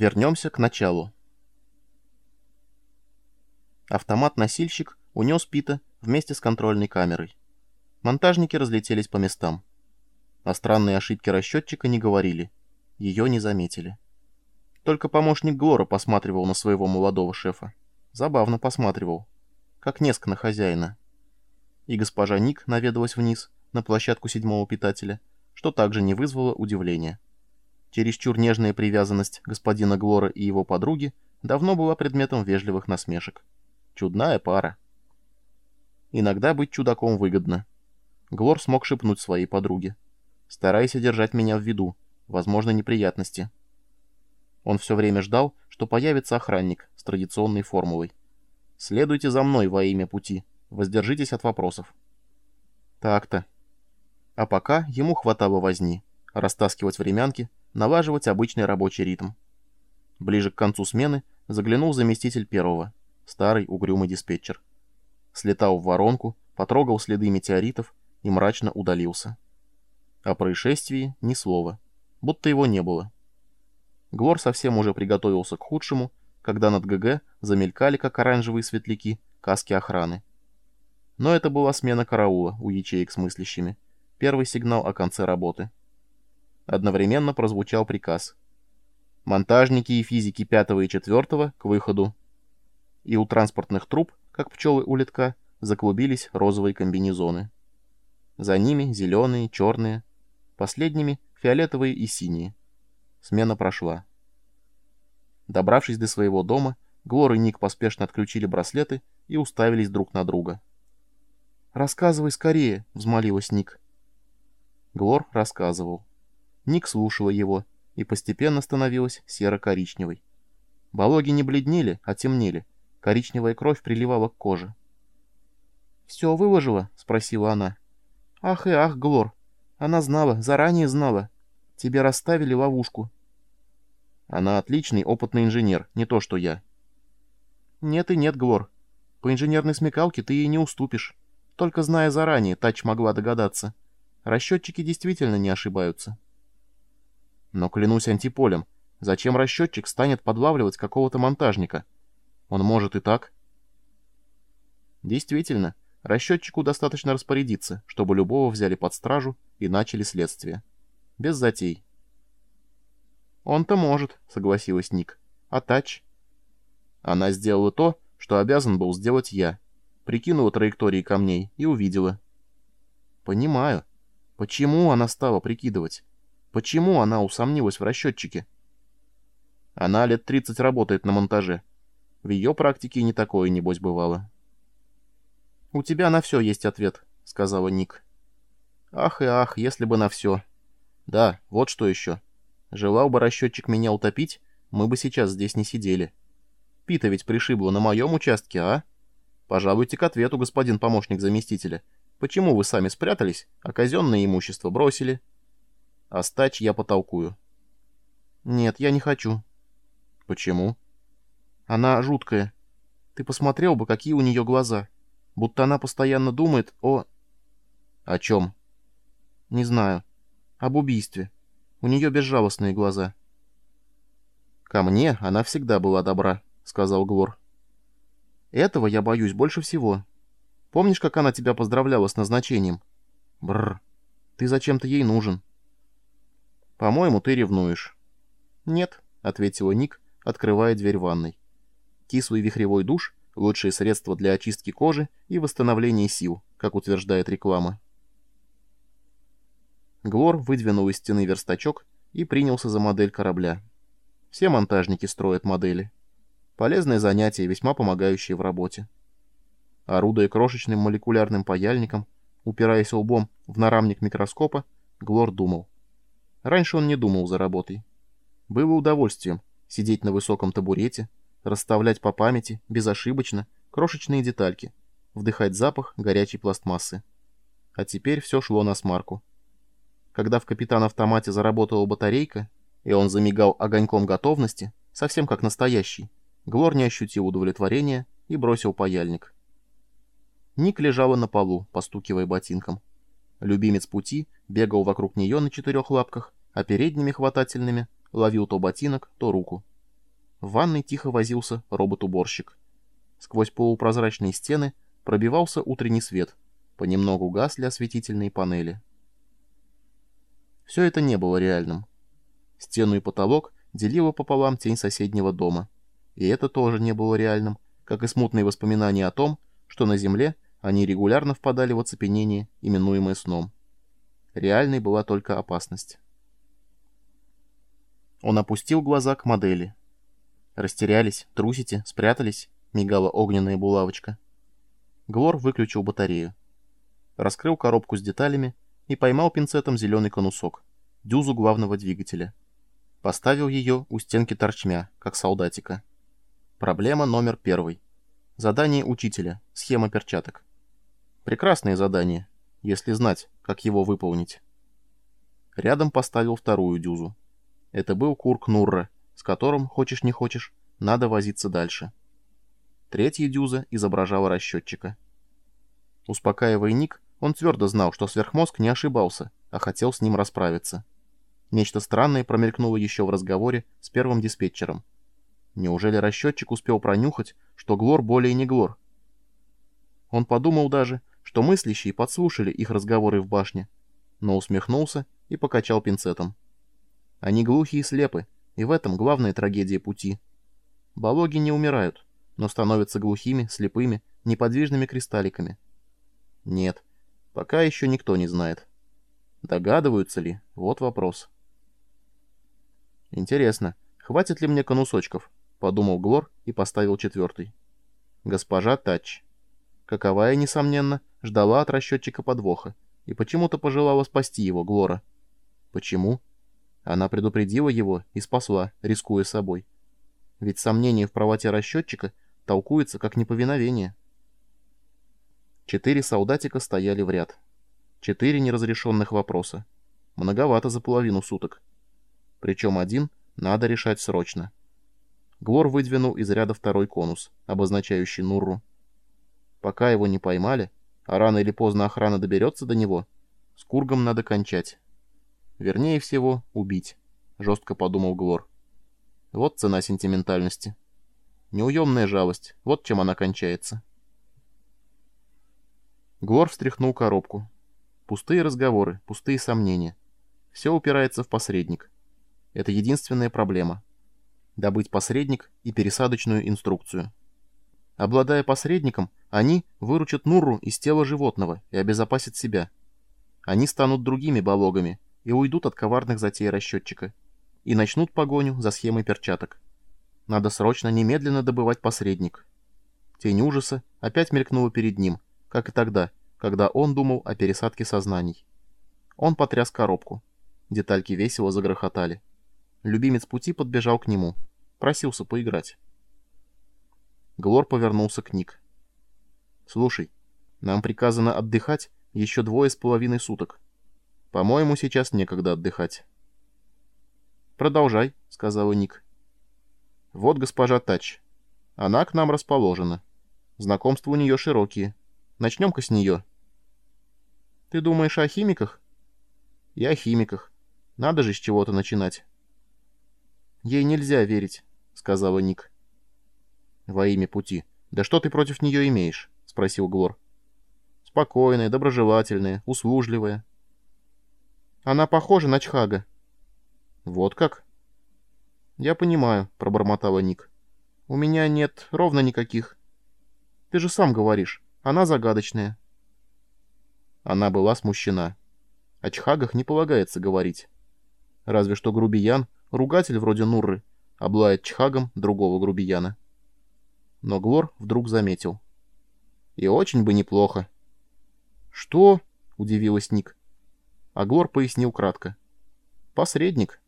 Вернемся к началу. Автомат-носильщик унес Пита вместе с контрольной камерой. Монтажники разлетелись по местам. О странной ошибке расчетчика не говорили. Ее не заметили. Только помощник Глора посматривал на своего молодого шефа. Забавно посматривал. Как неск на хозяина. И госпожа Ник наведалась вниз, на площадку седьмого питателя, что также не вызвало удивления. Чересчур нежная привязанность господина Глора и его подруги давно была предметом вежливых насмешек. Чудная пара. Иногда быть чудаком выгодно. Глор смог шепнуть своей подруге. «Старайся держать меня в виду. Возможно, неприятности». Он все время ждал, что появится охранник с традиционной формулой. «Следуйте за мной во имя пути. Воздержитесь от вопросов». Так-то. А пока ему хватало возни. Растаскивать времянки, налаживать обычный рабочий ритм. Ближе к концу смены заглянул заместитель первого, старый угрюмый диспетчер. Слетал в воронку, потрогал следы метеоритов и мрачно удалился. О происшествии ни слова, будто его не было. Глор совсем уже приготовился к худшему, когда над ГГ замелькали, как оранжевые светляки, каски охраны. Но это была смена караула у ячеек с мыслящими, первый сигнал о конце работы. Одновременно прозвучал приказ. Монтажники и физики пятого и четвертого к выходу. И у транспортных труб, как пчелы у летка, заклубились розовые комбинезоны. За ними зеленые, черные, последними фиолетовые и синие. Смена прошла. Добравшись до своего дома, Глор и Ник поспешно отключили браслеты и уставились друг на друга. «Рассказывай скорее», — взмолилась Ник. Глор рассказывал. Ник слушала его и постепенно становилась серо-коричневой. Бологи не бледнели, а темнели. Коричневая кровь приливала к коже. «Все выложила?» — спросила она. «Ах и ах, Глор! Она знала, заранее знала. Тебе расставили ловушку». «Она отличный опытный инженер, не то что я». «Нет и нет, Глор. По инженерной смекалке ты ей не уступишь. Только зная заранее, Тач могла догадаться. Расчетчики действительно не ошибаются». Но клянусь антиполем, зачем расчетчик станет подлавливать какого-то монтажника? Он может и так. Действительно, расчетчику достаточно распорядиться, чтобы любого взяли под стражу и начали следствие. Без затей. «Он-то может», — согласилась Ник. «А Тач?» Она сделала то, что обязан был сделать я. Прикинула траектории камней и увидела. «Понимаю. Почему она стала прикидывать?» Почему она усомнилась в расчетчике? Она лет 30 работает на монтаже. В ее практике не такое, небось, бывало. «У тебя на все есть ответ», — сказала Ник. «Ах и ах, если бы на все. Да, вот что еще. Желал бы расчетчик меня утопить, мы бы сейчас здесь не сидели. Пита ведь пришибло на моем участке, а? Пожалуйте к ответу, господин помощник заместителя. Почему вы сами спрятались, а казенное имущество бросили?» А стач я потолкую. Нет, я не хочу. Почему? Она жуткая. Ты посмотрел бы, какие у нее глаза. Будто она постоянно думает о... О чем? Не знаю. Об убийстве. У нее безжалостные глаза. Ко мне она всегда была добра, сказал Глор. Этого я боюсь больше всего. Помнишь, как она тебя поздравляла с назначением? Бррр. Ты зачем-то ей нужен. «По-моему, ты ревнуешь». «Нет», — ответила Ник, открывая дверь ванной. Кислый вихревой душ — лучшее средство для очистки кожи и восстановления сил, как утверждает реклама. Глор выдвинул из стены верстачок и принялся за модель корабля. Все монтажники строят модели. Полезное занятие, весьма помогающее в работе. Орудуя крошечным молекулярным паяльником, упираясь лбом в нарамник микроскопа, Глор думал — Раньше он не думал за работой. Было удовольствием сидеть на высоком табурете, расставлять по памяти, безошибочно, крошечные детальки, вдыхать запах горячей пластмассы. А теперь все шло на смарку. Когда в капитан-автомате заработала батарейка, и он замигал огоньком готовности, совсем как настоящий, Глор не ощутил удовлетворения и бросил паяльник. Ник лежала на полу, постукивая ботинком. Любимец пути бегал вокруг нее на четырех лапках, а передними хватательными ловил то ботинок, то руку. в ванной тихо возился робот-уборщик. Сквозь полупрозрачные стены пробивался утренний свет, понемногу гасли осветительные панели. Все это не было реальным. Стену и потолок делила пополам тень соседнего дома. И это тоже не было реальным, как и смутные воспоминания о том, что на Земле они регулярно впадали в оцепенение, именуемое сном. Реальной была только опасность. Он опустил глаза к модели. «Растерялись, трусите, спрятались?» — мигала огненная булавочка. Глор выключил батарею. Раскрыл коробку с деталями и поймал пинцетом зеленый конусок, дюзу главного двигателя. Поставил ее у стенки торчмя, как солдатика. Проблема номер первый. Задание учителя. Схема перчаток. Прекрасное задание, если знать, как его выполнить. Рядом поставил вторую дюзу. Это был Курк Нурра, с которым, хочешь не хочешь, надо возиться дальше. Третья дюза изображала расчетчика. Успокаивая Ник, он твердо знал, что сверхмозг не ошибался, а хотел с ним расправиться. Нечто странное промелькнуло еще в разговоре с первым диспетчером. Неужели расчетчик успел пронюхать, что Глор более не Глор? Он подумал даже, что мыслящие подслушали их разговоры в башне, но усмехнулся и покачал пинцетом. Они глухи и слепы, и в этом главная трагедия пути. Балоги не умирают, но становятся глухими, слепыми, неподвижными кристалликами. Нет, пока еще никто не знает. Догадываются ли? Вот вопрос. Интересно, хватит ли мне конусочков? Подумал Глор и поставил четвертый. Госпожа Тач. Каковая, несомненно, ждала от расчетчика подвоха и почему-то пожелала спасти его, Глора. Почему? Она предупредила его и спасла, рискуя собой. Ведь сомнение в правоте расчетчика толкуется как неповиновение. Четыре солдатика стояли в ряд. Четыре неразрешенных вопроса. Многовато за половину суток. Причем один надо решать срочно. Глор выдвинул из ряда второй конус, обозначающий Нурру. Пока его не поймали, а рано или поздно охрана доберется до него, с Кургом надо кончать. Вернее всего, убить, жестко подумал Глор. Вот цена сентиментальности. Неуемная жалость, вот чем она кончается. Глор встряхнул коробку. Пустые разговоры, пустые сомнения. Все упирается в посредник. Это единственная проблема. Добыть посредник и пересадочную инструкцию. Обладая посредником, они выручат Нурру из тела животного и обезопасят себя. Они станут другими балогами и уйдут от коварных затей расчетчика. И начнут погоню за схемой перчаток. Надо срочно, немедленно добывать посредник. Тень ужаса опять мелькнула перед ним, как и тогда, когда он думал о пересадке сознаний. Он потряс коробку. Детальки весело загрохотали. Любимец пути подбежал к нему. Просился поиграть. Глор повернулся к Ник. «Слушай, нам приказано отдыхать еще двое с половиной суток. По-моему, сейчас некогда отдыхать». «Продолжай», — сказала Ник. «Вот госпожа Тач. Она к нам расположена. Знакомства у нее широкие. Начнем-ка с нее». «Ты думаешь о химиках?» «И о химиках. Надо же с чего-то начинать». «Ей нельзя верить», — сказала Ник. «Во имя пути. Да что ты против нее имеешь?» — спросил Глор. «Спокойная, доброжелательная, услужливая». «Она похожа на Чхага». «Вот как?» «Я понимаю», — пробормотала Ник. «У меня нет ровно никаких. Ты же сам говоришь, она загадочная». Она была смущена. О Чхагах не полагается говорить. Разве что грубиян, ругатель вроде Нурры, облает Чхагом другого грубияна но Глор вдруг заметил. «И очень бы неплохо». «Что?» — удивилась Ник. А Глор пояснил кратко. «Посредник».